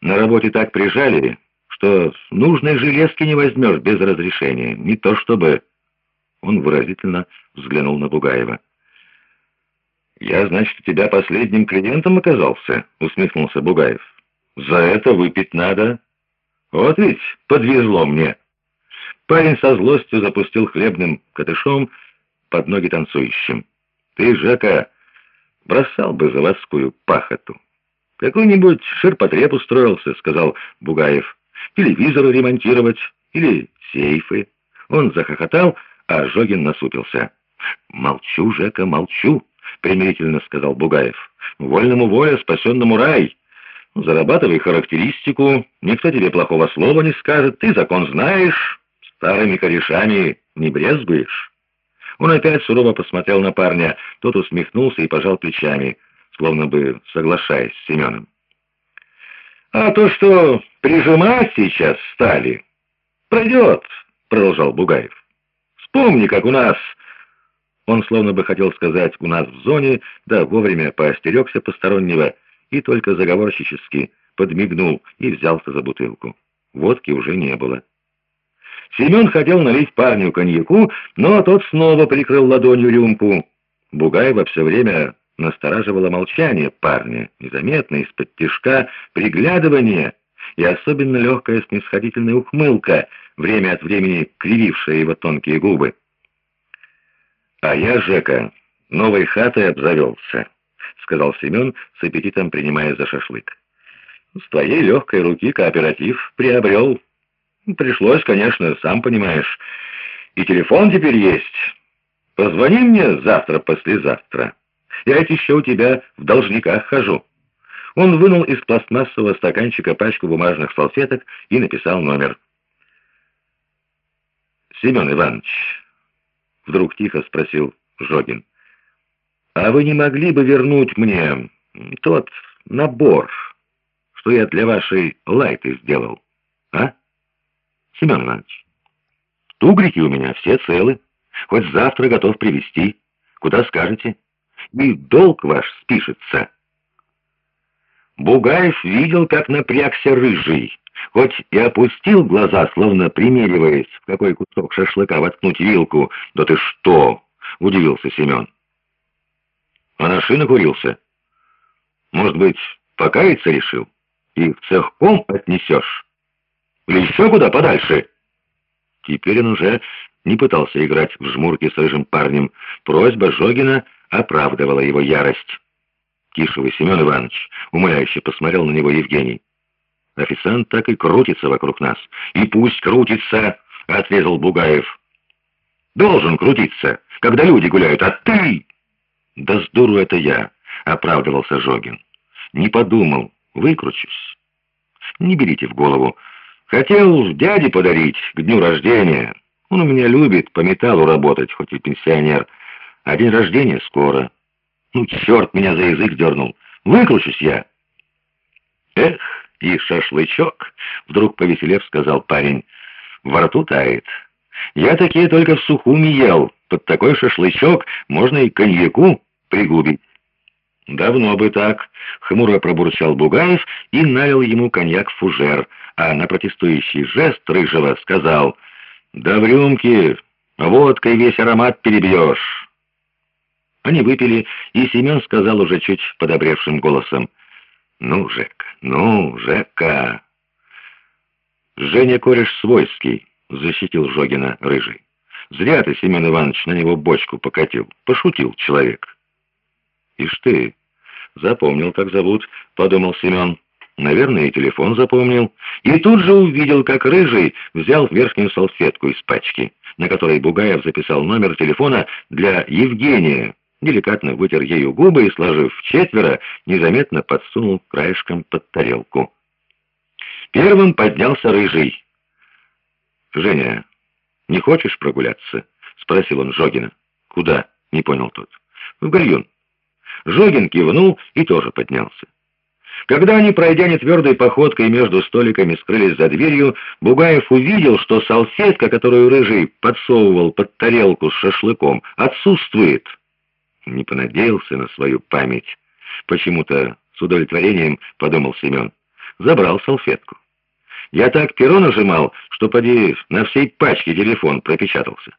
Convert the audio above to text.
На работе так прижали, что нужной железки не возьмешь без разрешения. Не то чтобы...» Он выразительно взглянул на Бугаева. «Я, значит, у тебя последним клиентом оказался?» — усмехнулся Бугаев. «За это выпить надо. Вот ведь подвезло мне». Парень со злостью запустил хлебным катышом под ноги танцующим. «Ты, Жека, бросал бы заводскую пахоту». «Какой-нибудь ширпотреб устроился», — сказал Бугаев. «Телевизоры ремонтировать или сейфы». Он захохотал, а Жогин насупился. «Молчу, Жека, молчу», — примирительно сказал Бугаев. «Вольному воля, спасенному рай. Зарабатывай характеристику, никто тебе плохого слова не скажет, ты закон знаешь, старыми корешами не брезгуешь». Он опять сурово посмотрел на парня, тот усмехнулся и пожал плечами словно бы соглашаясь с Семеном. «А то, что прижимать сейчас стали, пройдет», — продолжал Бугаев. «Вспомни, как у нас...» Он словно бы хотел сказать «у нас в зоне», да вовремя поостерегся постороннего и только заговорщически подмигнул и взялся за бутылку. Водки уже не было. Семен хотел налить парню коньяку, но тот снова прикрыл ладонью рюмку. Бугаева все время настораживало молчание парня, незаметно из-под тишка, приглядывание и особенно легкая снисходительная ухмылка, время от времени кривившая его тонкие губы. «А я, Жека, новой хатой обзавелся», — сказал Семен, с аппетитом принимая за шашлык. «С твоей легкой руки кооператив приобрел. Пришлось, конечно, сам понимаешь. И телефон теперь есть. Позвони мне завтра-послезавтра». Я ведь еще у тебя в должниках хожу». Он вынул из пластмассового стаканчика пачку бумажных салфеток и написал номер. «Семен Иванович», — вдруг тихо спросил Жогин, «а вы не могли бы вернуть мне тот набор, что я для вашей лайты сделал, а? Семен Иванович, тугрики у меня все целы, хоть завтра готов привезти. Куда скажете?» И долг ваш спишется». Бугаев видел, как напрягся рыжий, хоть и опустил глаза, словно примериваясь, в какой кусок шашлыка воткнуть вилку. «Да ты что?» — удивился Семен. «А на шины курился? Может быть, покаяться решил? И в цехком отнесешь? Или еще куда подальше?» Теперь он уже не пытался играть в жмурки с рыжим парнем. Просьба Жогина — оправдывала его ярость. «Тише вы, Семен Иванович!» — умоляюще посмотрел на него Евгений. «Официант так и крутится вокруг нас. И пусть крутится!» — отрезал Бугаев. «Должен крутиться, когда люди гуляют, а ты...» «Да с дуру это я!» — оправдывался Жогин. «Не подумал, выкручусь. Не берите в голову. Хотел дяде подарить к дню рождения. Он у меня любит по металлу работать, хоть и пенсионер» а день рождения скоро. Ну, черт меня за язык дернул. Выкручусь я. Эх, и шашлычок, вдруг повеселев сказал парень. Во рту тает. Я такие только в сухуми ел. Под такой шашлычок можно и коньяку пригубить. «Давно бы так», — хмуро пробурчал Бугаев и налил ему коньяк в фужер, а на протестующий жест Рыжего сказал, «Да в рюмке водкой весь аромат перебьешь». Они выпили, и Семен сказал уже чуть подобревшим голосом, «Ну, Жек, ну, Жека!» «Женя кореш свойский», — защитил Жогина рыжий. «Зря ты, Семен Иванович, на него бочку покатил. Пошутил человек». «Ишь ты, запомнил, как зовут», — подумал Семен. Наверное, и телефон запомнил. И тут же увидел, как Рыжий взял верхнюю салфетку из пачки, на которой Бугаев записал номер телефона для Евгения, деликатно вытер ею губы и, сложив четверо, незаметно подсунул краешком под тарелку. Первым поднялся рыжий. «Женя, не хочешь прогуляться?» — спросил он Жогина. «Куда?» — не понял тот. «В гальюн». Жогин кивнул и тоже поднялся. Когда они, пройдя нетвердой походкой между столиками, скрылись за дверью, Бугаев увидел, что салфетка, которую Рыжий подсовывал под тарелку с шашлыком, отсутствует не понадеялся на свою память. Почему-то с удовлетворением подумал Семен. забрал салфетку. Я так перо нажимал, что поди на всей пачке телефон пропечатался.